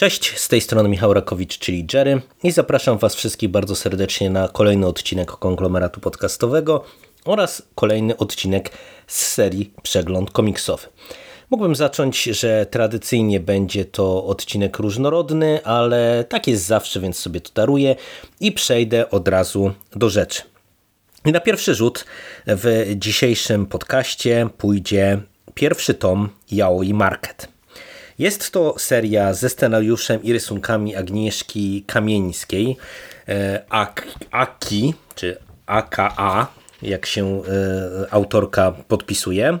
Cześć, z tej strony Michał Rakowicz, czyli Jerry i zapraszam Was wszystkich bardzo serdecznie na kolejny odcinek konglomeratu podcastowego oraz kolejny odcinek z serii Przegląd komiksowy. Mógłbym zacząć, że tradycyjnie będzie to odcinek różnorodny, ale tak jest zawsze, więc sobie to daruję i przejdę od razu do rzeczy. I na pierwszy rzut w dzisiejszym podcaście pójdzie pierwszy tom Yaoi Market. Jest to seria ze scenariuszem i rysunkami Agnieszki Kamieńskiej, e, Aki, czy AKA, jak się e, autorka podpisuje.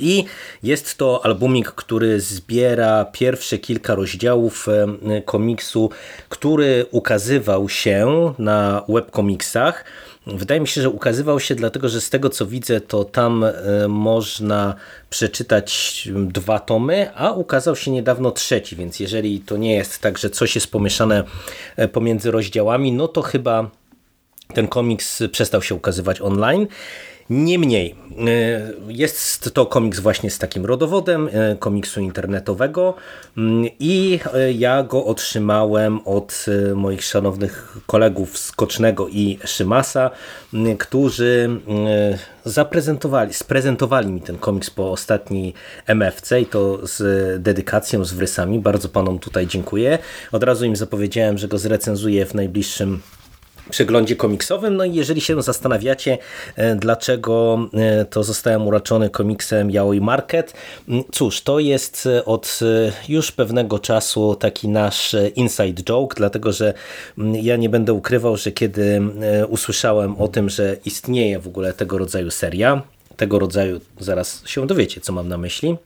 I jest to albumik, który zbiera pierwsze kilka rozdziałów e, komiksu, który ukazywał się na webkomiksach Wydaje mi się, że ukazywał się dlatego, że z tego co widzę, to tam e, można przeczytać dwa tomy, a ukazał się niedawno trzeci, więc jeżeli to nie jest tak, że coś jest pomieszane e, pomiędzy rozdziałami, no to chyba ten komiks przestał się ukazywać online. Niemniej, e, jest to komiks właśnie z takim rodowodem, e, komiksu internetowego mm, i e, ja go otrzymałem od moich szanownych kolegów z Kocznego i Szymasa, którzy zaprezentowali, sprezentowali mi ten komiks po ostatniej MFC i to z dedykacją, z wrysami. Bardzo panom tutaj dziękuję. Od razu im zapowiedziałem, że go zrecenzuję w najbliższym przeglądzie komiksowym. No i jeżeli się zastanawiacie, e, dlaczego e, to zostałem uraczony komiksem Yaoi Market, cóż, to jest e, od już pewnego czasu taki nasz inside joke, dlatego że ja nie będę ukrywał, że kiedy usłyszałem o tym, że istnieje w ogóle tego rodzaju seria, tego rodzaju, zaraz się dowiecie, co mam na myśli,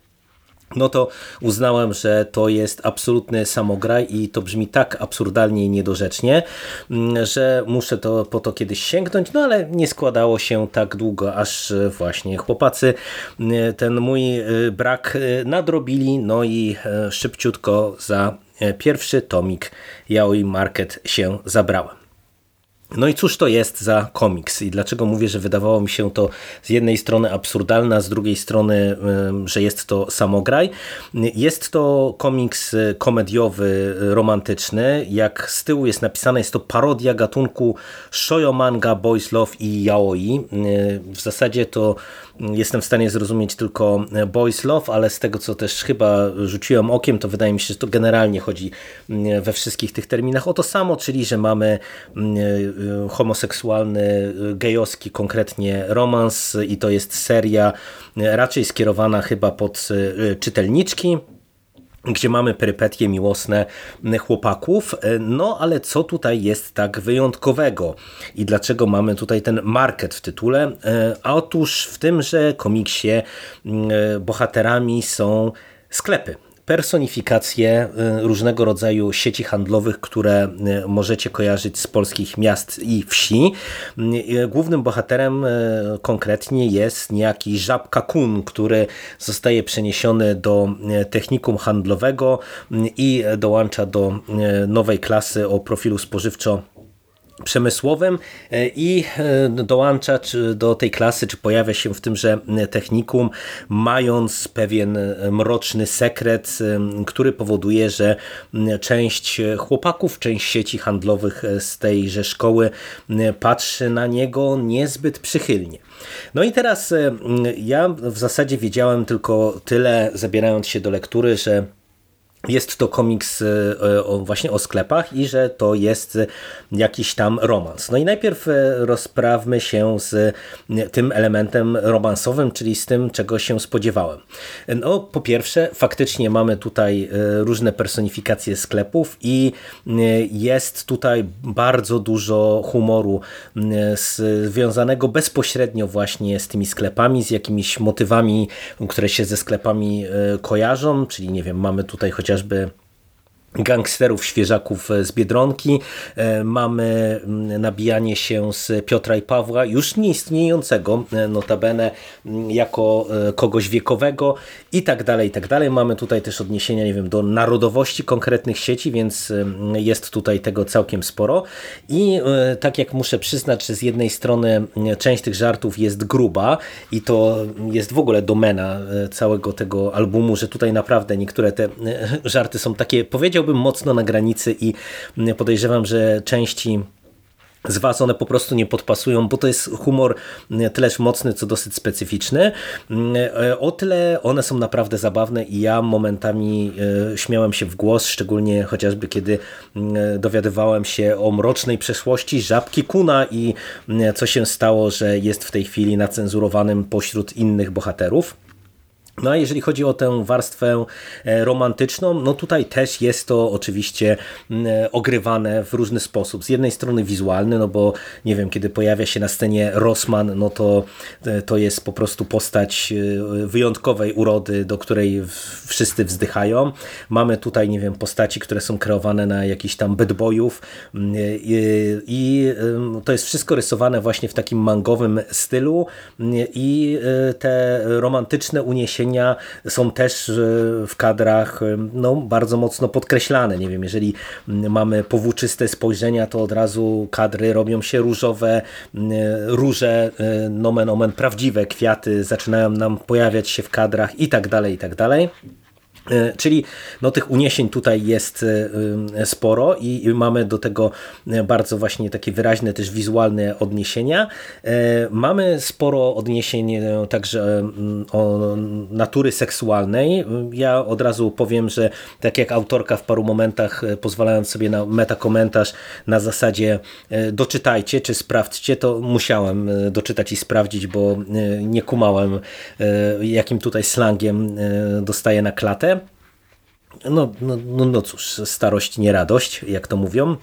no to uznałem, że to jest absolutny samograj i to brzmi tak absurdalnie i niedorzecznie, mm, że muszę to po to kiedyś sięgnąć, no ale nie składało się tak długo, aż właśnie chłopacy mm, ten mój y, brak nadrobili, no i szybciutko za pierwszy tomik Yaoi Market się zabrałem. No i cóż to jest za komiks i dlaczego mówię, że wydawało mi się to z jednej strony absurdalne, a z drugiej strony, że jest to samograj. Jest to komiks komediowy, romantyczny. Jak z tyłu jest napisane, jest to parodia gatunku shoyo manga, boys love i yaoi. W zasadzie to jestem w stanie zrozumieć tylko boys love, ale z tego co też chyba rzuciłem okiem, to wydaje mi się, że to generalnie chodzi we wszystkich tych terminach. O to samo, czyli że mamy Y, homoseksualny, y, gejowski konkretnie romans i to jest seria raczej skierowana chyba pod czytelniczki, gdzie mamy perypetie miłosne chłopaków. No ale co tutaj jest tak wyjątkowego i dlaczego mamy tutaj ten market w tytule? A otóż w tymże komiksie bohaterami są sklepy personifikacje y, różnego rodzaju sieci handlowych, które y, możecie kojarzyć z polskich miast i wsi. Y, głównym bohaterem konkretnie jest niejaki Żabka Kun, który zostaje przeniesiony do technikum handlowego i dołącza do nowej klasy o profilu spożywczo przemysłowym e, i e, dołącza do tej klasy, czy pojawia się w tymże technikum, mając pewien e, mroczny sekret, który powoduje, że część chłopaków, część sieci handlowych z tejże szkoły patrzy na niego niezbyt przychylnie. No i teraz ja w zasadzie wiedziałem tylko tyle, zabierając się do lektury, że jest to komiks e, właśnie o sklepach i że to jest jakiś tam romans. No i najpierw e, rozprawmy się z tym elementem romansowym, czyli z tym, czego się spodziewałem. No, po pierwsze, faktycznie mamy tutaj e, różne personifikacje sklepów i jest tutaj bardzo dużo humoru związanego bezpośrednio właśnie z tymi sklepami, z jakimiś motywami, które się ze sklepami kojarzą, czyli nie wiem, mamy tutaj chociaż chociażby gangsterów, świeżaków z Biedronki. E, mamy nabijanie się z Piotra i Pawła, już nieistniejącego, e, notabene jako e, kogoś wiekowego i tak dalej, i tak dalej. Mamy tutaj też odniesienia, nie wiem, do narodowości konkretnych sieci, więc jest tutaj tego całkiem sporo. I tak jak muszę przyznać, że z jednej strony część tych żartów jest gruba i to jest w ogóle domena całego tego albumu, że tutaj naprawdę niektóre te żarty są takie, powiedział powiedziałbym mocno na granicy i podejrzewam, że części z Was one po prostu nie podpasują, bo to jest humor tyleż mocny, co dosyć specyficzny. O tyle one są naprawdę zabawne i ja momentami e, śmiałem się w głos, szczególnie chociażby kiedy dowiadywałem się o mrocznej przeszłości Żabki Kuna i co się stało, że jest w tej chwili nacenzurowanym pośród innych bohaterów. No a jeżeli chodzi o tę warstwę e, romantyczną, no tutaj też jest to oczywiście e, ogrywane w różny sposób. Z jednej strony wizualny, no bo nie wiem, kiedy pojawia się na scenie Rossman, no to e, to jest po prostu postać wyjątkowej urody, do której wszyscy wzdychają. Mamy tutaj, nie wiem, postaci, które są kreowane na jakiś tam bad boyów i, i to jest wszystko rysowane właśnie w takim mangowym stylu i te romantyczne uniesienia są też e, w kadrach e, no, bardzo mocno podkreślane. Nie wiem, jeżeli mamy powłóczyste spojrzenia, to od razu kadry robią się różowe, e, róże, nomen omen, prawdziwe kwiaty zaczynają nam pojawiać się w kadrach i tak dalej, i tak dalej. E, czyli no, tych uniesień tutaj jest e, e, sporo i mamy do tego bardzo właśnie takie wyraźne też wizualne odniesienia. Mamy sporo odniesień także o natury seksualnej. Ja od razu powiem, że tak jak autorka w paru momentach pozwalając sobie na metakomentarz na zasadzie doczytajcie czy sprawdźcie, to musiałem doczytać i sprawdzić, bo nie kumałem jakim tutaj slangiem dostaję na klatę. No, no, no, no cóż, starość nie radość, jak to mówią.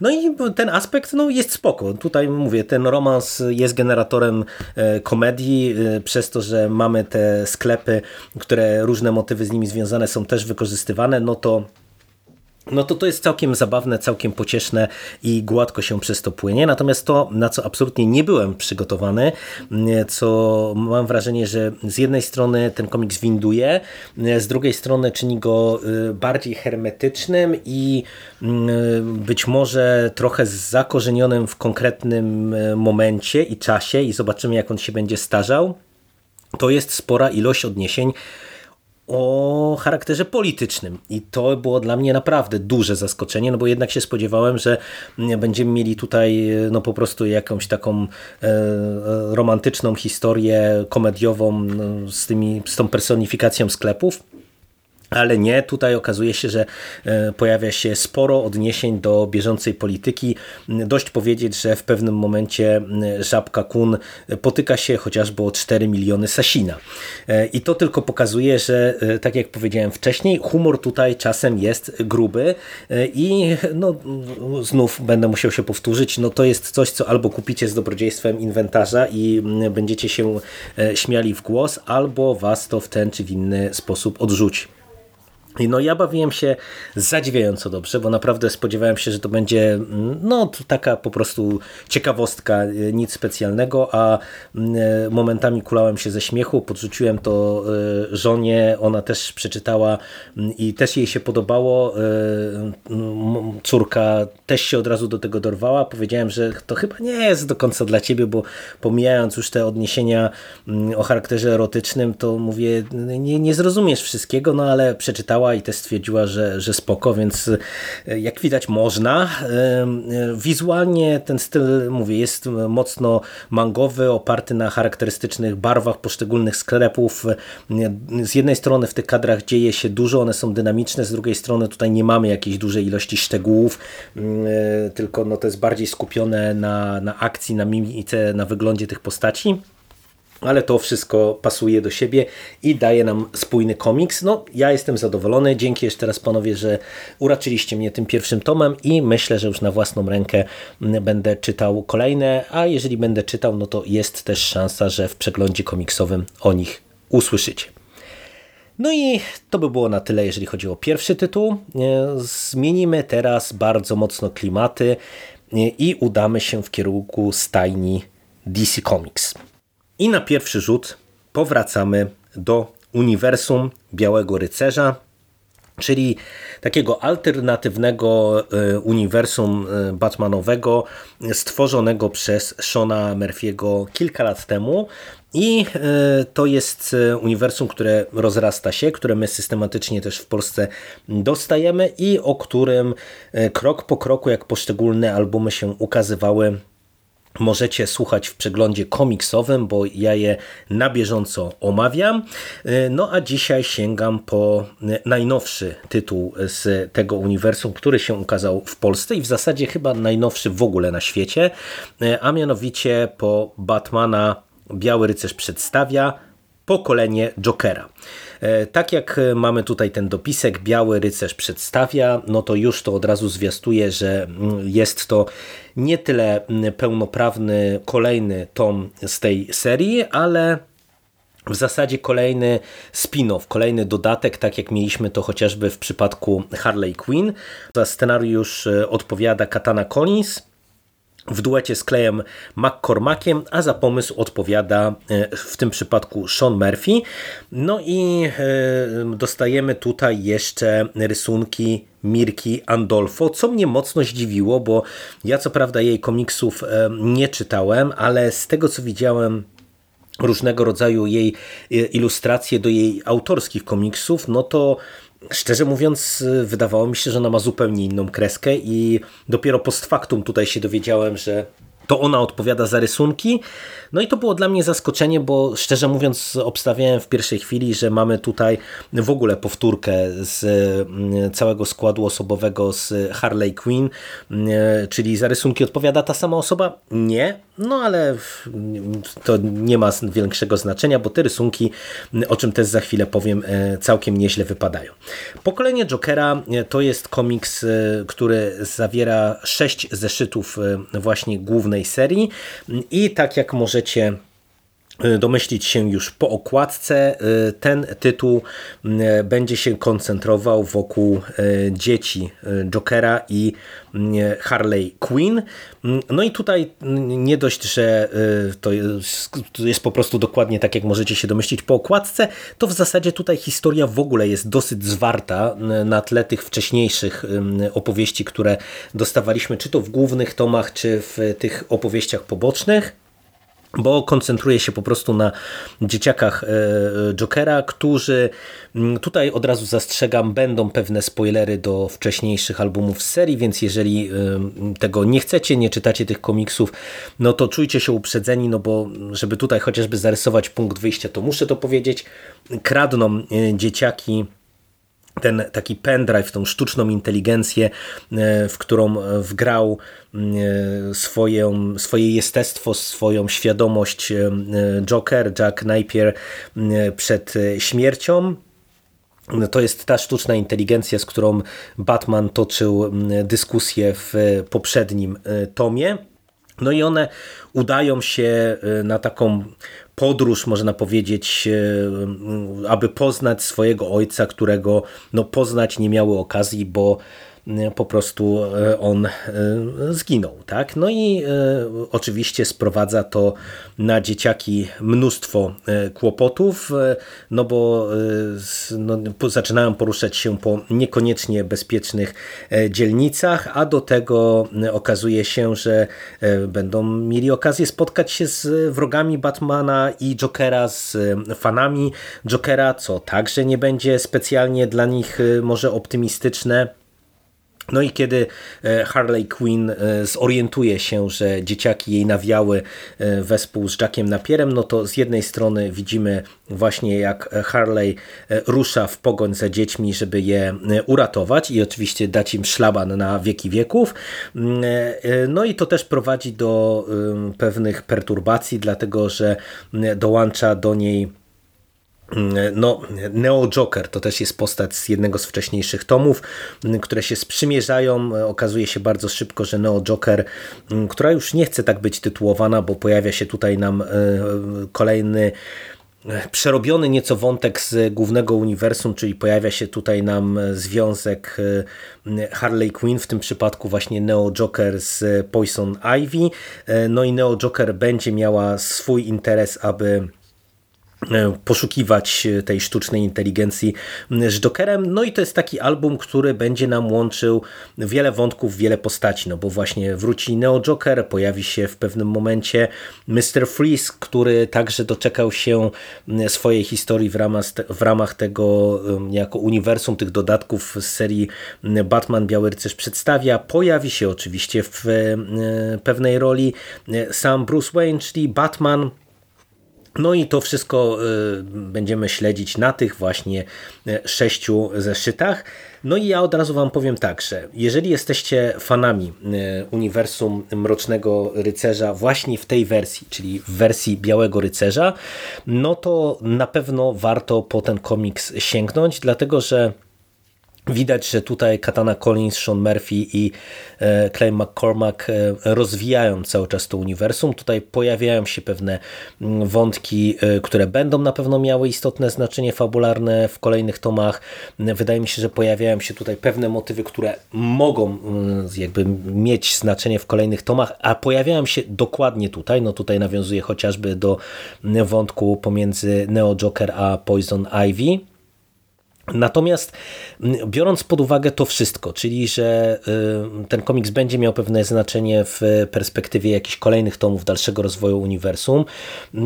No i ten aspekt no, jest spoko. Tutaj mówię, ten romans jest generatorem e, komedii, e, przez to, że mamy te sklepy, które różne motywy z nimi związane są też wykorzystywane, no to no to to jest całkiem zabawne, całkiem pocieszne i gładko się przez to płynie. Natomiast to, na co absolutnie nie byłem przygotowany, co mam wrażenie, że z jednej strony ten komiks winduje, z drugiej strony czyni go y, bardziej hermetycznym i y, być może trochę zakorzenionym w konkretnym y, momencie i czasie i zobaczymy jak on się będzie starzał. To jest spora ilość odniesień o charakterze politycznym. I to było dla mnie naprawdę duże zaskoczenie, no bo jednak się spodziewałem, że będziemy mieli tutaj no po prostu jakąś taką e, romantyczną historię komediową no, z, tymi, z tą personifikacją sklepów. Ale nie, tutaj okazuje się, że e, pojawia się sporo odniesień do bieżącej polityki. Dość powiedzieć, że w pewnym momencie Żabka Kun potyka się chociażby o 4 miliony Sasina. E, I to tylko pokazuje, że e, tak jak powiedziałem wcześniej, humor tutaj czasem jest gruby i no, znów będę musiał się powtórzyć, no to jest coś, co albo kupicie z dobrodziejstwem inwentarza i będziecie się śmiali w głos, albo was to w ten czy w inny sposób odrzuci. No ja bawiłem się zadziwiająco dobrze, bo naprawdę spodziewałem się, że to będzie mm, no taka po prostu ciekawostka, e, nic specjalnego, a mm, e, momentami kulałem się ze śmiechu, podrzuciłem to e, żonie, ona też przeczytała mm, i też jej się podobało. Córka też się od razu do tego dorwała. Powiedziałem, że to chyba nie jest do końca dla ciebie, bo pomijając już te odniesienia o charakterze erotycznym, to mówię, nie, nie zrozumiesz wszystkiego, no ale przeczytała i też stwierdziła, że, że spoko, więc e, jak widać można. E, e, wizualnie ten styl, mówię, jest mocno mangowy, oparty na charakterystycznych barwach poszczególnych sklepów. Z jednej strony w tych kadrach dzieje się dużo, one są dynamiczne, z drugiej strony tutaj nie mamy jakiejś dużej ilości szczegółów, tylko no to jest bardziej skupione na, na akcji, na mimice, na wyglądzie tych postaci ale to wszystko pasuje do siebie i daje nam spójny komiks. No, ja jestem zadowolony. Dzięki jeszcze raz panowie, że uraczyliście mnie tym pierwszym tomem i myślę, że już na własną rękę będę czytał kolejne, a jeżeli będę czytał, no to jest też szansa, że w przeglądzie komiksowym o nich usłyszycie. No i to by było na tyle, jeżeli chodzi o pierwszy tytuł. Zmienimy teraz bardzo mocno klimaty i udamy się w kierunku stajni DC Comics. I na pierwszy rzut powracamy do uniwersum Białego Rycerza czyli takiego alternatywnego e, uniwersum e, Batmanowego stworzonego przez Shona Murphy'ego kilka lat temu. I e, to jest uniwersum, które rozrasta się, które my systematycznie też w Polsce dostajemy i o którym krok po kroku, jak poszczególne albumy się ukazywały, możecie słuchać w przeglądzie komiksowym, bo ja je na bieżąco omawiam. No a dzisiaj sięgam po najnowszy tytuł z tego uniwersum, który się ukazał w Polsce i w zasadzie chyba najnowszy w ogóle na świecie, a mianowicie po Batmana Biały Rycerz przedstawia pokolenie Jokera. E, tak jak mamy tutaj ten dopisek, Biały Rycerz przedstawia, no to już to od razu zwiastuje, że mm, jest to nie tyle mm, pełnoprawny kolejny tom z tej serii, ale w zasadzie kolejny spin-off, kolejny dodatek, tak jak mieliśmy to chociażby w przypadku Harley Quinn. Za scenariusz e, odpowiada Katana Collins, w duecie z Clayem McCormackiem, a za pomysł odpowiada e, w tym przypadku Sean Murphy. No i e, dostajemy tutaj jeszcze rysunki Mirki Andolfo, co mnie mocno zdziwiło, bo ja co prawda jej komiksów e, nie czytałem, ale z tego co widziałem różnego rodzaju jej ilustracje do jej autorskich komiksów, no to Szczerze mówiąc, wydawało mi się, że ona ma zupełnie inną kreskę i dopiero post factum tutaj się dowiedziałem, że to ona odpowiada za rysunki. No i to było dla mnie zaskoczenie, bo szczerze mówiąc obstawiałem w pierwszej chwili, że mamy tutaj w ogóle powtórkę z mm, całego składu osobowego z Harley Quinn, mm, czyli za rysunki odpowiada ta sama osoba. Nie, no ale to nie ma większego znaczenia, bo te rysunki, o czym też za chwilę powiem, e, całkiem nieźle wypadają. Pokolenie Jokera e, to jest komiks, e, który zawiera sześć zeszytów właśnie serii. I tak jak możecie domyślić się już po okładce. Y, ten tytuł y, będzie się koncentrował wokół dzieci Jokera i Harley Quinn. No i tutaj nie dość, że to jest po prostu dokładnie tak, jak możecie się domyślić po okładce, to w zasadzie tutaj historia w ogóle jest dosyć zwarta na tle tych wcześniejszych opowieści, które dostawaliśmy, czy to w głównych tomach, czy w tych opowieściach pobocznych bo koncentruje się po prostu na dzieciakach e, Jokera, którzy mm, tutaj od razu zastrzegam, będą pewne spoilery do wcześniejszych albumów z serii, więc jeżeli e, tego nie chcecie, nie czytacie tych komiksów, no to czujcie się uprzedzeni, no bo żeby tutaj chociażby zarysować punkt wyjścia, to muszę to powiedzieć, kradną e, dzieciaki ten taki pendrive, tą sztuczną inteligencję, e, w którą wgrał e, swoją, swoje jestestwo, swoją świadomość e, Joker, Jack Napier przed śmiercią. To jest ta sztuczna inteligencja, z którą Batman toczył dyskusję w poprzednim tomie. No i one udają się na taką podróż, można powiedzieć, e, aby poznać swojego ojca, którego no, poznać nie miały okazji, bo po prostu e, on e, zginął. Tak? No i oczywiście sprowadza to na dzieciaki mnóstwo kłopotów, no bo no, zaczynają poruszać się po niekoniecznie bezpiecznych dzielnicach, a do tego okazuje się, że będą mieli okazję spotkać się z wrogami Batmana i Jokera, z fanami Jokera, co także nie będzie specjalnie dla nich może optymistyczne. No i kiedy e, Harley Quinn e, zorientuje się, że dzieciaki jej nawiały e, wespół z Jackiem Napierem, no to z jednej strony widzimy właśnie jak Harley rusza w pogoń za dziećmi, żeby je uratować i oczywiście dać im szlaban na wieki wieków. Mm, no i to też prowadzi do pewnych perturbacji, dlatego że dołącza do niej no, Neo Joker to też jest postać z jednego z wcześniejszych tomów, które się sprzymierzają. Okazuje się bardzo szybko, że Neo Joker, która już nie chce tak być tytułowana, bo pojawia się tutaj nam e, kolejny e, przerobiony nieco wątek z głównego uniwersum, czyli pojawia się tutaj nam związek e, Harley Quinn, w tym przypadku właśnie Neo Joker z Poison Ivy. No i Neo Joker będzie miała swój interes, aby poszukiwać tej sztucznej inteligencji z Jokerem. No i to jest taki album, który będzie nam łączył wiele wątków, wiele postaci, no bo właśnie wróci Neo Joker, pojawi się w pewnym momencie Mr. Freeze, który także doczekał się swojej historii w ramach, w ramach tego jako uniwersum tych dodatków z serii Batman Biały Rycerz przedstawia. Pojawi się oczywiście w e, pewnej roli sam Bruce Wayne, czyli Batman, no i to wszystko y, będziemy śledzić na tych właśnie y, sześciu zeszytach. No i ja od razu Wam powiem tak, że jeżeli jesteście fanami y, uniwersum Mrocznego Rycerza właśnie w tej wersji, czyli w wersji Białego Rycerza, no to na pewno warto po ten komiks sięgnąć, dlatego że Widać, że tutaj Katana Collins, Sean Murphy i e, Clay McCormack e, rozwijają cały czas to uniwersum. Tutaj pojawiają się pewne mm, wątki, e, które będą na pewno miały istotne znaczenie fabularne w kolejnych tomach. Wydaje mi się, że pojawiają się tutaj pewne motywy, które mogą mm, jakby mieć znaczenie w kolejnych tomach, a pojawiają się dokładnie tutaj. No tutaj nawiązuje chociażby do mm, wątku pomiędzy Neo Joker a Poison Ivy. Natomiast biorąc pod uwagę to wszystko, czyli że y, ten komiks będzie miał pewne znaczenie w perspektywie jakichś kolejnych tomów dalszego rozwoju uniwersum, y,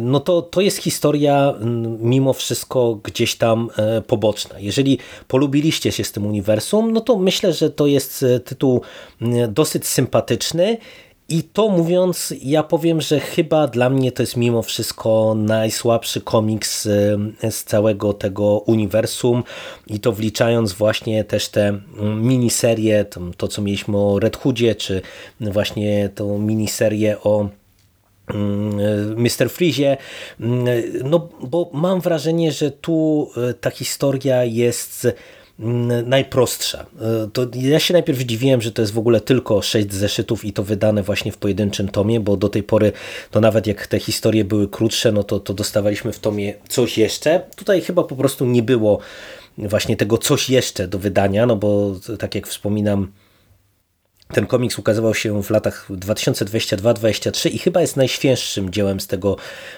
no to to jest historia mimo wszystko gdzieś tam y, poboczna. Jeżeli polubiliście się z tym uniwersum, no to myślę, że to jest tytuł dosyć sympatyczny i to mówiąc, ja powiem, że chyba dla mnie to jest mimo wszystko najsłabszy komiks z całego tego uniwersum i to wliczając właśnie też te miniserie, to co mieliśmy o Red Hoodzie, czy właśnie tą miniserię o Mr. Freeze, no bo mam wrażenie, że tu ta historia jest Mm, najprostsza. E, to ja się najpierw dziwiłem, że to jest w ogóle tylko sześć zeszytów i to wydane właśnie w pojedynczym tomie, bo do tej pory to nawet jak te historie były krótsze, no to, to dostawaliśmy w tomie coś jeszcze. Tutaj chyba po prostu nie było właśnie tego coś jeszcze do wydania, no bo tak jak wspominam, ten komiks ukazywał się w latach 2022-2023 i chyba jest najświeższym dziełem z tego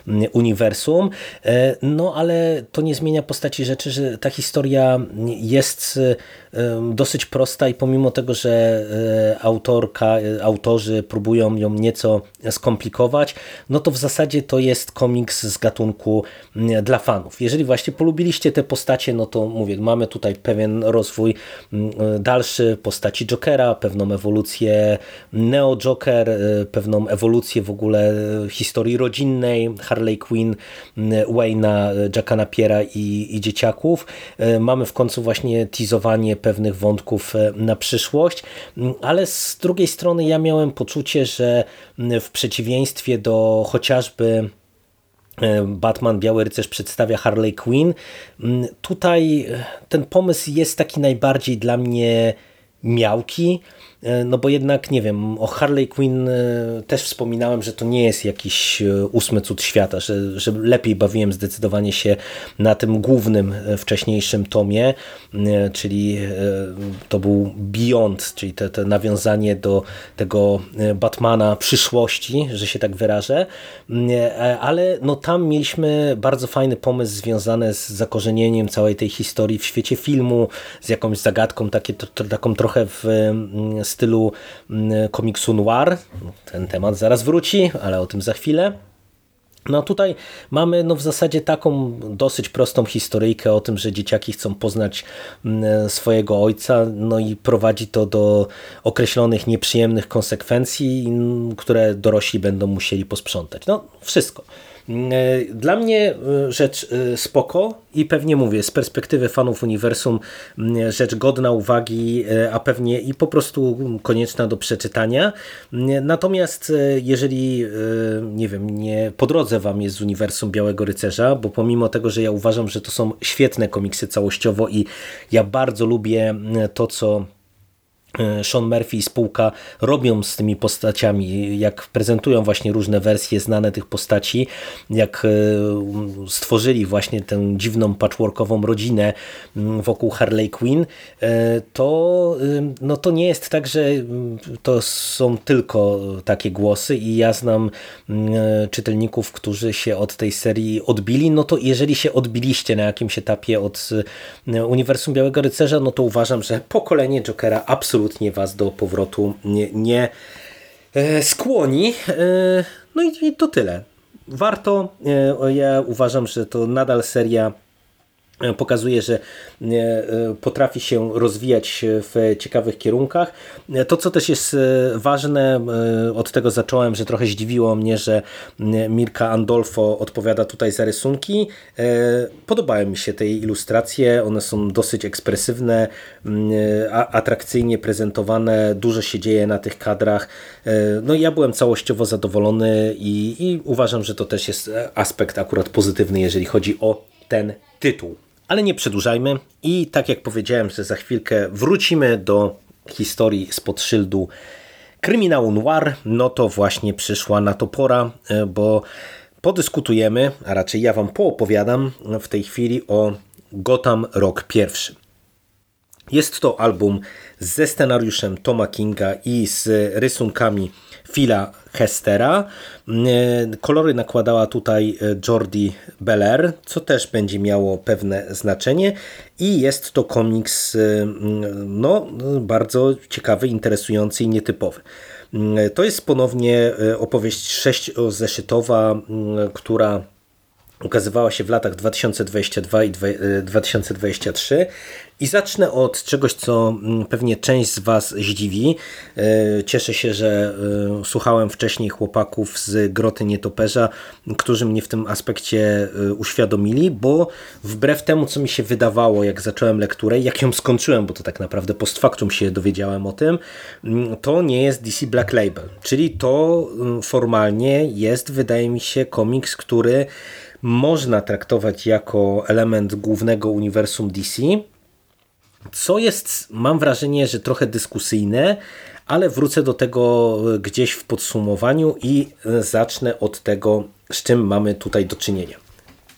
mm, uniwersum. E, no ale to nie zmienia postaci rzeczy, że ta historia jest e, dosyć prosta i pomimo tego, że e, autorka, autorzy próbują ją nieco skomplikować, no to w zasadzie to jest komiks z gatunku mm, dla fanów. Jeżeli właśnie polubiliście te postacie, no to mówię, mamy tutaj pewien rozwój mm, dalszy postaci Jokera, pewną ewolucję ewolucję Neo Joker, y, pewną ewolucję w ogóle historii rodzinnej Harley Quinn, y, Wayne'a, y, Jacka Napiera i, i dzieciaków. Mamy w końcu właśnie teasowanie pewnych wątków na przyszłość, ale z drugiej strony ja miałem poczucie, że w przeciwieństwie do chociażby Batman Biały Rycerz przedstawia Harley Quinn. Tutaj ten pomysł jest taki najbardziej dla mnie miałki, no bo jednak, nie wiem, o Harley Quinn e, też wspominałem, że to nie jest jakiś e, ósmy cud świata, że, że lepiej bawiłem zdecydowanie się na tym głównym wcześniejszym tomie, czyli to był Beyond, czyli te, te nawiązanie do tego Batmana przyszłości, że się tak wyrażę, ale no tam mieliśmy bardzo fajny pomysł związany z zakorzenieniem całej tej historii w świecie filmu, z jakąś zagadką, takie, to, taką trochę w stylu mm, komiksu noir. Ten temat zaraz wróci, ale o tym za chwilę. No tutaj mamy no w zasadzie taką dosyć prostą historyjkę o tym, że dzieciaki chcą poznać mm, swojego ojca, no i prowadzi to do określonych nieprzyjemnych konsekwencji, mm, które dorośli będą musieli posprzątać. No wszystko. E, dla mnie e, rzecz e, spoko i pewnie mówię, z perspektywy fanów uniwersum rzecz godna uwagi, a pewnie i po prostu konieczna do przeczytania. Natomiast jeżeli, nie wiem, nie po drodze wam jest z uniwersum Białego Rycerza, bo pomimo tego, że ja uważam, że to są świetne komiksy całościowo i ja bardzo lubię to, co Sean Murphy i spółka robią z tymi postaciami, jak prezentują właśnie różne wersje znane tych postaci, jak e, stworzyli właśnie tę dziwną patchworkową rodzinę wokół Harley Quinn, e, to, no to nie jest tak, że to są tylko takie głosy i ja znam czytelników, którzy się od tej serii odbili, no to jeżeli się odbiliście na jakimś etapie od Uniwersum Białego Rycerza, no to uważam, że pokolenie Jokera absolutnie absolutnie Was do powrotu nie, nie e, skłoni. E, no i to tyle. Warto. E, ja uważam, że to nadal seria pokazuje, że e, potrafi się rozwijać w ciekawych kierunkach. E, to, co też jest ważne, od tego zacząłem, że trochę zdziwiło mnie, że Mirka Andolfo odpowiada tutaj za rysunki. Podobają mi się te ilustracje, one są dosyć ekspresywne, atrakcyjnie prezentowane, dużo się dzieje na tych kadrach. No ja byłem całościowo zadowolony i, i uważam, że to też jest aspekt akurat pozytywny, jeżeli chodzi o ten tytuł. Ale nie przedłużajmy i tak jak powiedziałem, że za chwilkę wrócimy do historii spod szyldu kryminału noir, no to właśnie przyszła na to pora, e, bo podyskutujemy, a raczej ja wam poopowiadam w tej chwili o Gotham Rock pierwszy. Jest to album ze scenariuszem Toma Kinga i z rysunkami Phila Hestera. E, kolory nakładała tutaj e, Jordi Beller, co też będzie miało pewne znaczenie i jest to komiks e, no, bardzo ciekawy, interesujący i nietypowy. To jest ponownie opowieść sześciozeszytowa, która ukazywała się w latach 2022 i 2023 i zacznę od czegoś, co mm, pewnie część z Was zdziwi. E, cieszę się, że e, słuchałem wcześniej chłopaków z Groty Nietoperza, którzy mnie w tym aspekcie uświadomili, bo wbrew temu, co mi się wydawało, jak zacząłem lekturę, jak ją skończyłem, bo to tak naprawdę post factum się dowiedziałem o tym, mm, to nie jest DC Black Label. Czyli to formalnie jest, wydaje mi się, komiks, który można traktować jako element głównego uniwersum DC, co jest, mam wrażenie, że trochę dyskusyjne, ale wrócę do tego gdzieś w podsumowaniu i zacznę od tego, z czym mamy tutaj do czynienia.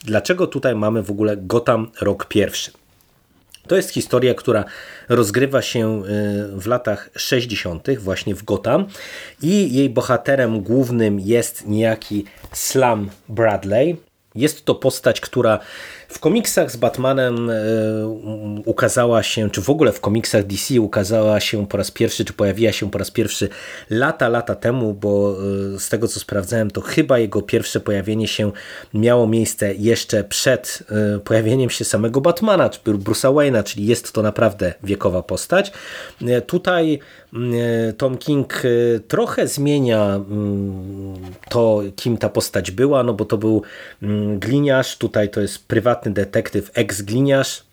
Dlaczego tutaj mamy w ogóle Gotham rok pierwszy? To jest historia, która rozgrywa się y, w latach 60., właśnie w Gotham, i jej bohaterem głównym jest niejaki Slam Bradley. Jest to postać, która w komiksach z Batmanem e, ukazała się, czy w ogóle w komiksach DC ukazała się po raz pierwszy, czy pojawiła się po raz pierwszy lata, lata temu, bo e, z tego co sprawdzałem, to chyba jego pierwsze pojawienie się miało miejsce jeszcze przed e, pojawieniem się samego Batmana, czy Bruce'a Wayne'a, czyli jest to naprawdę wiekowa postać. Tutaj Tom King trochę zmienia to, kim ta postać była, no bo to był gliniarz, tutaj to jest prywatny prywatny detektyw, ex-gliniarz,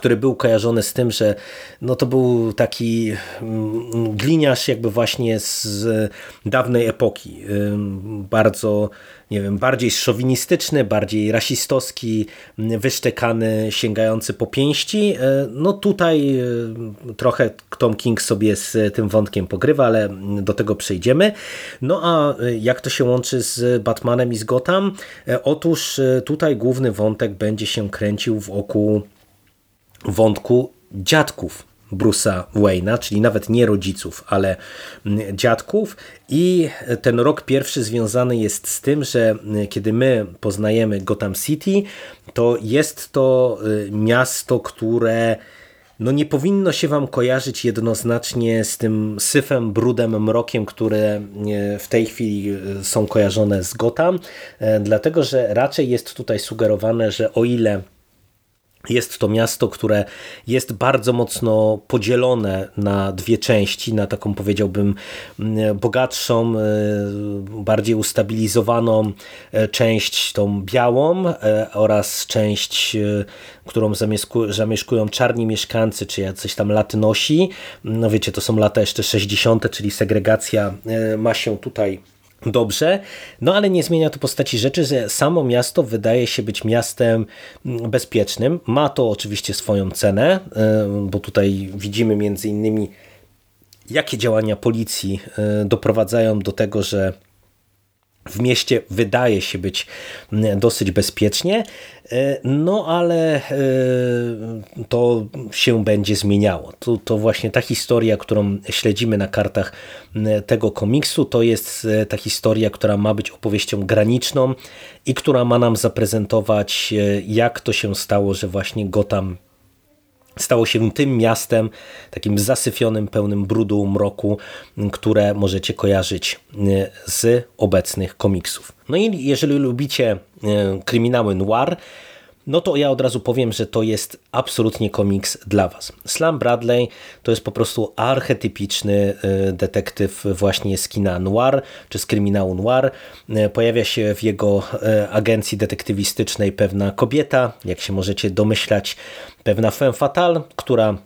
który był kojarzony z tym, że no to był taki mm, gliniarz jakby właśnie z dawnej epoki. Bardzo, nie wiem, bardziej szowinistyczny, bardziej rasistowski, wyszczekany, sięgający po pięści. No tutaj trochę Tom King sobie z tym wątkiem pogrywa, ale do tego przejdziemy. No a jak to się łączy z Batmanem i z Gotham? E, otóż tutaj główny wątek będzie się kręcił wokół wątku dziadków Bruce'a Wayne'a, czyli nawet nie rodziców, ale mm, dziadków. I ten rok pierwszy związany jest z tym, że mm, kiedy my poznajemy Gotham City, to jest to y, miasto, które no nie powinno się Wam kojarzyć jednoznacznie z tym syfem, brudem, mrokiem, które y, w tej chwili y, są kojarzone z Gotham, dlatego że raczej jest tutaj sugerowane, że o ile jest to miasto, które jest bardzo mocno podzielone na dwie części, na taką powiedziałbym bogatszą, e, bardziej ustabilizowaną e, część, tą białą e, oraz część, którą zamieszkują czarni mieszkańcy, czy jacyś tam latynosi. No wiecie, to są lata jeszcze 60., czyli segregacja ma się tutaj dobrze, no ale nie zmienia to postaci rzeczy, że samo miasto wydaje się być miastem bezpiecznym. Ma to oczywiście swoją cenę, e, bo tutaj widzimy między innymi jakie działania policji doprowadzają do tego, że w mieście wydaje się być dosyć bezpiecznie, e, no ale e, to się będzie zmieniało. To, to właśnie ta historia, którą śledzimy na kartach tego komiksu, to jest e, ta historia, która ma być opowieścią graniczną i która ma nam zaprezentować, jak to się stało, że właśnie Gotham stało się tym miastem, takim zasyfionym, pełnym brudu, mroku, które możecie kojarzyć e, z obecnych komiksów. No i jeżeli lubicie e, kryminały noir, no to ja od razu powiem, że to jest absolutnie komiks dla Was. Slam Bradley to jest po prostu archetypiczny y, detektyw właśnie z kina noir, czy z kryminału noir. Y, pojawia się w jego y, agencji detektywistycznej pewna kobieta, jak się możecie domyślać, pewna femme fatale, która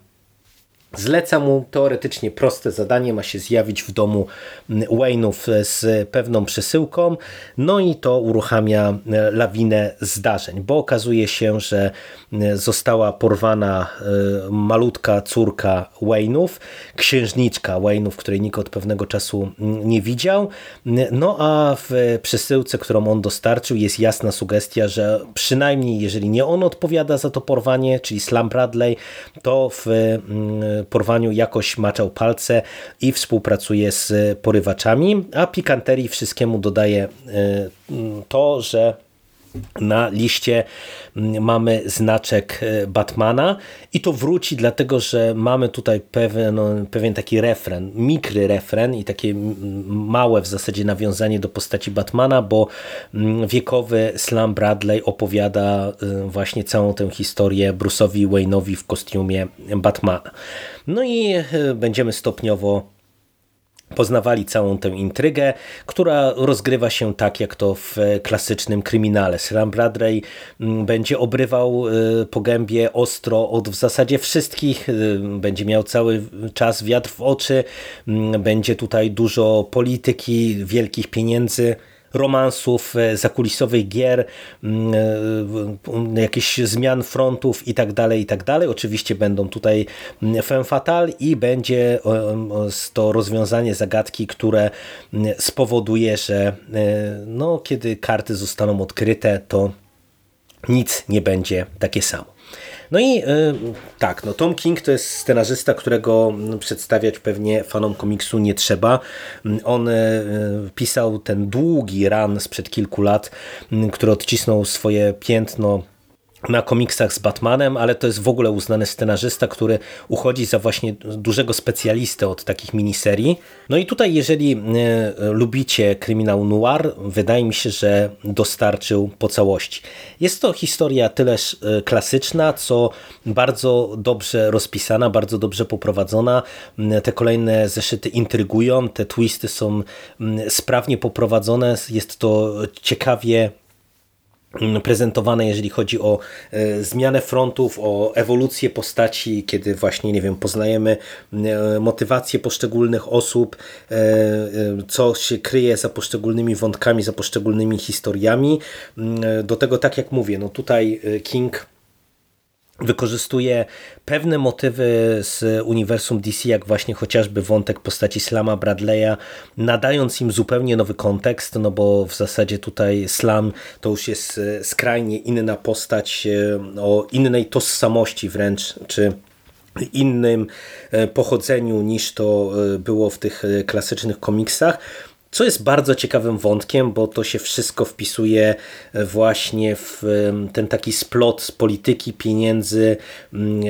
Zleca mu teoretycznie proste zadanie, ma się zjawić w domu Wayne'ów z pewną przesyłką, no i to uruchamia lawinę zdarzeń, bo okazuje się, że została porwana e, malutka córka Wayne'ów, księżniczka Wayne'ów, której nikt od pewnego czasu nie widział, no a w przesyłce, którą on dostarczył jest jasna sugestia, że przynajmniej jeżeli nie on odpowiada za to porwanie, czyli Slam Bradley, to w porwaniu jakoś maczał palce i współpracuje z porywaczami, a pikanterii wszystkiemu dodaje e, to, że na liście mamy znaczek e, Batmana i to wróci dlatego, że mamy tutaj pewien, no, pewien taki refren, mikry refren i takie małe w zasadzie nawiązanie do postaci Batmana, bo wiekowy Slam Bradley opowiada e, właśnie całą tę historię Bruce'owi Wayne'owi w kostiumie Batmana. No i e, będziemy stopniowo poznawali całą tę intrygę, która rozgrywa się tak jak to w klasycznym kryminale. Sam Bradley mm, będzie obrywał y, po gębie ostro od w zasadzie wszystkich, y, będzie miał cały czas wiatr w oczy, mm, będzie tutaj dużo polityki, wielkich pieniędzy, romansów, e, zakulisowych gier, mm, e, jakichś zmian frontów i tak dalej, i tak dalej. Oczywiście będą tutaj mm, femme fatale i będzie to rozwiązanie zagadki, które mm, spowoduje, że e, no, kiedy karty zostaną odkryte, to nic nie będzie takie samo. No i y, tak, no Tom King to jest scenarzysta, którego mm, przedstawiać pewnie fanom komiksu nie trzeba. Mm, on y, pisał ten długi run sprzed kilku lat, mm, który odcisnął swoje piętno na komiksach z Batmanem, ale to jest w ogóle uznany scenarzysta, który uchodzi za właśnie dużego specjalistę od takich miniserii. No i tutaj, jeżeli e, lubicie kryminał noir, wydaje mi się, że dostarczył po całości. Jest to historia tyleż e, klasyczna, co bardzo dobrze rozpisana, bardzo dobrze poprowadzona. Te kolejne zeszyty intrygują, te twisty są sprawnie poprowadzone, jest to ciekawie prezentowane, jeżeli chodzi o e, zmianę frontów, o ewolucję postaci, kiedy właśnie, nie wiem, poznajemy e, motywację poszczególnych osób, e, co się kryje za poszczególnymi wątkami, za poszczególnymi historiami. Mm, do tego, tak jak mówię, no tutaj King wykorzystuje pewne motywy z uniwersum DC, jak właśnie chociażby wątek postaci Slama Bradley'a, nadając im zupełnie nowy kontekst, no bo w zasadzie tutaj Slam to już jest e, skrajnie inna postać e, o innej tożsamości wręcz, czy innym e, pochodzeniu niż to było w tych klasycznych komiksach. Co jest bardzo ciekawym wątkiem, bo to się wszystko wpisuje właśnie w ten taki splot polityki, pieniędzy, mm,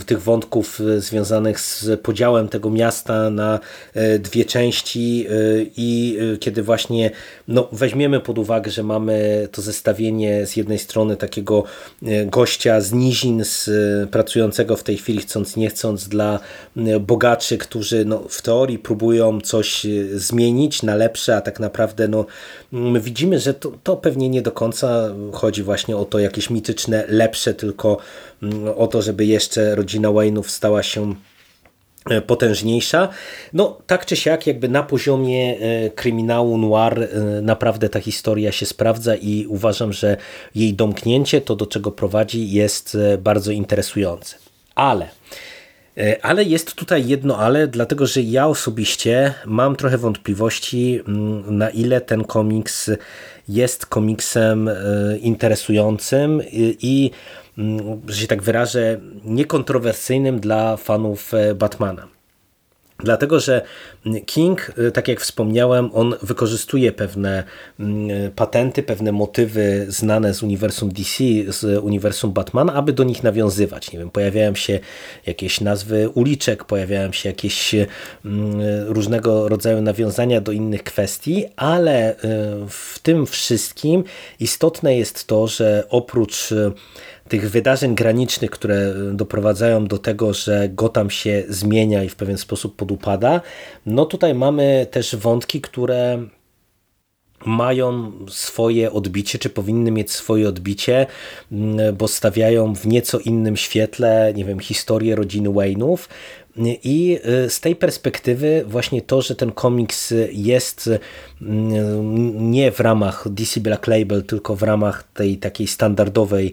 e, tych wątków związanych z podziałem tego miasta na e, dwie części e, i kiedy właśnie no, weźmiemy pod uwagę, że mamy to zestawienie z jednej strony takiego gościa z nizin, z, pracującego w tej chwili chcąc nie chcąc dla bogaczy, którzy no, w teorii próbują coś zmienić na lepsze, a tak naprawdę no, my widzimy, że to, to pewnie nie do końca chodzi właśnie o to jakieś mityczne lepsze, tylko mm, o to, żeby jeszcze rodzina Wayne'ów stała się e, potężniejsza. No tak czy siak jakby na poziomie e, kryminału noir e, naprawdę ta historia się sprawdza i uważam, że jej domknięcie, to do czego prowadzi jest bardzo interesujące. Ale Ale jest tutaj jedno ale, dlatego że ja osobiście mam trochę wątpliwości, mm, na ile ten komiks jest komiksem interesującym i, mm, że się tak wyrażę, niekontrowersyjnym dla fanów Batmana. Dlatego, że King, y, tak jak wspomniałem, on wykorzystuje pewne mm, patenty, pewne motywy znane z uniwersum DC, z uniwersum Batman, aby do nich nawiązywać. Nie wiem, pojawiają się jakieś nazwy uliczek, pojawiają się jakieś mm, różnego rodzaju nawiązania do innych kwestii, ale y, w tym wszystkim istotne jest to, że oprócz y, tych wydarzeń granicznych, które e, doprowadzają do tego, że Gotham się zmienia i w pewien sposób podupada, no tutaj mamy też wątki, które mają swoje odbicie, czy powinny mieć swoje odbicie, bo stawiają w nieco innym świetle, nie wiem, historię rodziny Wayne'ów, i y, z tej perspektywy właśnie to, że ten komiks jest y, nie w ramach DC Black Label, tylko w ramach tej takiej standardowej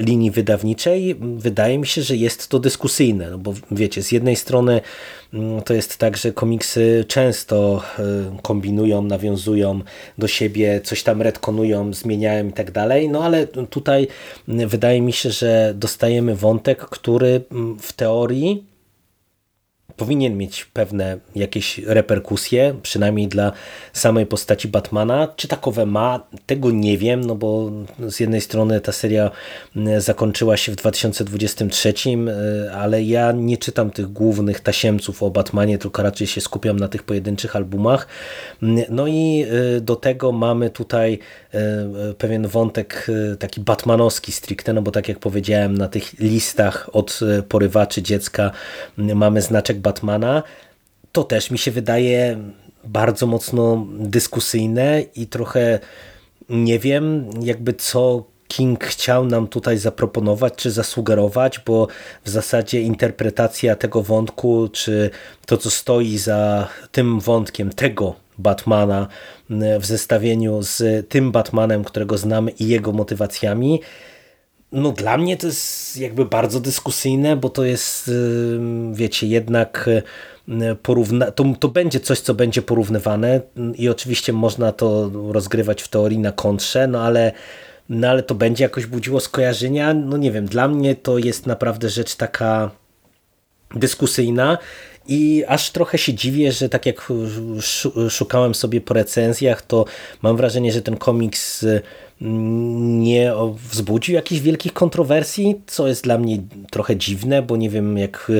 linii wydawniczej, wydaje mi się, że jest to dyskusyjne, no bo wiecie, z jednej strony to jest tak, że komiksy często kombinują, nawiązują do siebie, coś tam retkonują, zmieniają i tak dalej, no ale tutaj wydaje mi się, że dostajemy wątek, który mm, w teorii powinien mieć pewne jakieś reperkusje, przynajmniej dla samej postaci Batmana. Czy takowe ma? Tego nie wiem, no bo z jednej strony ta seria zakończyła się w 2023, y, ale ja nie czytam tych głównych tasiemców o Batmanie, tylko raczej się skupiam na tych pojedynczych albumach. No i y, do tego mamy tutaj y, pewien wątek taki batmanowski stricte, no bo tak jak powiedziałem, na tych listach od porywaczy dziecka mamy znaczek Batmana, to też mi się wydaje bardzo mocno dyskusyjne i trochę nie wiem, jakby co King chciał nam tutaj zaproponować czy zasugerować, bo w zasadzie interpretacja tego wątku, czy to, co stoi za tym wątkiem tego Batmana w zestawieniu z tym Batmanem, którego znamy i jego motywacjami, no dla mnie to jest jakby bardzo dyskusyjne, bo to jest, wiecie, jednak porówna to, to będzie coś, co będzie porównywane i oczywiście można to rozgrywać w teorii na kontrze, no ale, no ale to będzie jakoś budziło skojarzenia. No nie wiem, dla mnie to jest naprawdę rzecz taka dyskusyjna i aż trochę się dziwię, że tak jak szukałem sobie po recenzjach, to mam wrażenie, że ten komiks nie wzbudził jakichś wielkich kontrowersji, co jest dla mnie trochę dziwne, bo nie wiem, jak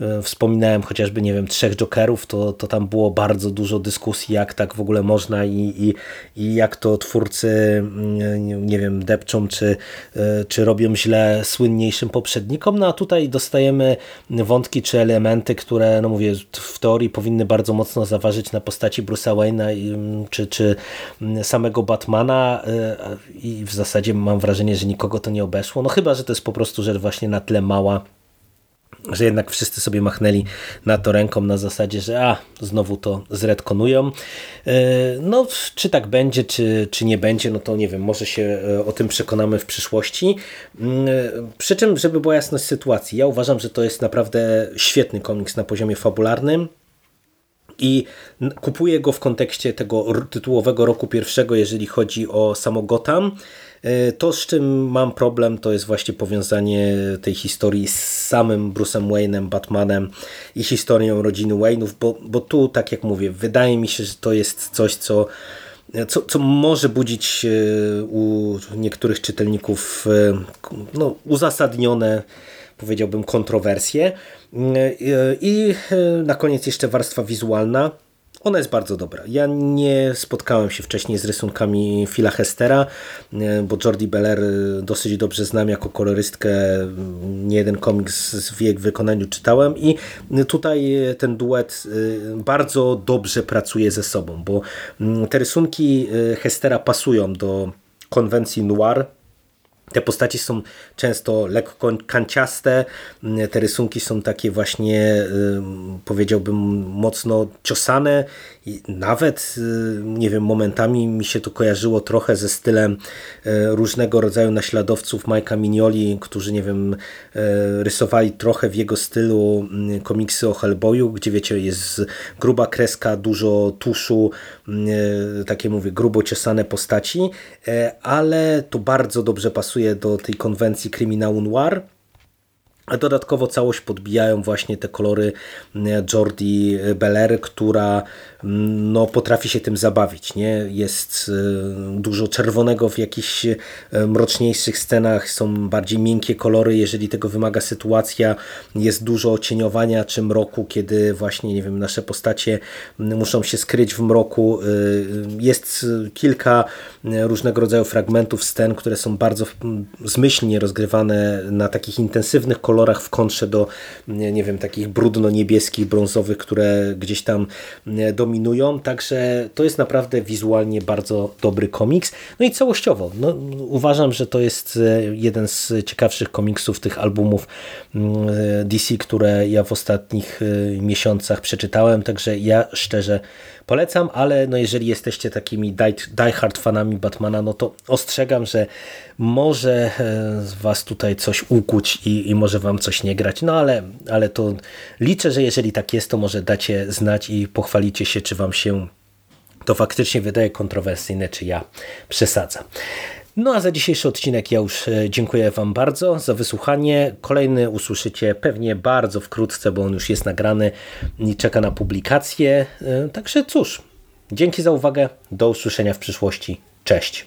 e, wspominałem chociażby, nie wiem, trzech Jokerów, to, to tam było bardzo dużo dyskusji, jak tak w ogóle można i, i, i jak to twórcy, mm, nie wiem, depczą, czy, e, czy robią źle słynniejszym poprzednikom, no a tutaj dostajemy wątki czy elementy, które, no mówię, w teorii powinny bardzo mocno zaważyć na postaci Bruce'a Wayne'a czy, czy samego Batmana, e, i w zasadzie mam wrażenie, że nikogo to nie obeszło. No chyba, że to jest po prostu rzecz właśnie na tle mała, że jednak wszyscy sobie machnęli na to ręką na zasadzie, że a, znowu to zredkonują. E, no, czy tak będzie, czy, czy nie będzie, no to nie wiem, może się e, o tym przekonamy w przyszłości. Mm, e, przy czym, żeby była jasność sytuacji, ja uważam, że to jest naprawdę świetny komiks na poziomie fabularnym, i kupuję go w kontekście tego tytułowego roku pierwszego, jeżeli chodzi o samo Gotham. E, to, z czym mam problem, to jest właśnie powiązanie tej historii z samym Bruce'em Wayne'em, Batmanem i historią rodziny Wayne'ów, bo, bo tu, tak jak mówię, wydaje mi się, że to jest coś, co co, co może budzić e, u niektórych czytelników e, no, uzasadnione powiedziałbym, kontrowersje. I na koniec jeszcze warstwa wizualna. Ona jest bardzo dobra. Ja nie spotkałem się wcześniej z rysunkami Phila Hestera, bo Jordi Beller dosyć dobrze znam jako kolorystkę. Nie jeden komiks w jej wykonaniu czytałem i tutaj ten duet bardzo dobrze pracuje ze sobą, bo te rysunki Hestera pasują do konwencji noir, Te postacie są często lekko kanciaste, te rysunki są takie właśnie, powiedziałbym, mocno ciosane. I nawet, nie wiem, momentami mi się to kojarzyło trochę ze stylem różnego rodzaju naśladowców Majka Mignoli, którzy, nie wiem, rysowali trochę w jego stylu komiksy o Hellboyu, gdzie wiecie, jest gruba kreska, dużo tuszu, takie mówię, grubo ciosane postaci, ale to bardzo dobrze pasuje do tej konwencji kryminału noir. A dodatkowo całość podbijają właśnie te kolory Jordi Belair, która no, potrafi się tym zabawić. Nie? Jest dużo czerwonego w jakichś mroczniejszych scenach, są bardziej miękkie kolory, jeżeli tego wymaga sytuacja. Jest dużo cieniowania czy mroku, kiedy właśnie, nie wiem, nasze postacie muszą się skryć w mroku. Jest kilka różnego rodzaju fragmentów scen, które są bardzo zmyślnie rozgrywane na takich intensywnych kolorach w kontrze do, nie wiem, takich brudno-niebieskich, brązowych, które gdzieś tam dominują, także to jest naprawdę wizualnie bardzo dobry komiks. No i całościowo, no, uważam, że to jest jeden z ciekawszych komiksów tych albumów DC, które ja w ostatnich miesiącach przeczytałem, także ja szczerze polecam, ale no jeżeli jesteście takimi die, die hard fanami Batmana, no to ostrzegam, że może was tutaj coś ukuć i, i może wam coś nie grać, no ale, ale to liczę, że jeżeli tak jest, to może dacie znać i pochwalicie się, czy wam się to faktycznie wydaje kontrowersyjne, czy ja przesadzam. No a za dzisiejszy odcinek ja już dziękuję Wam bardzo za wysłuchanie. Kolejny usłyszycie pewnie bardzo wkrótce, bo on już jest nagrany i czeka na publikację. Także cóż, dzięki za uwagę. Do usłyszenia w przyszłości. Cześć.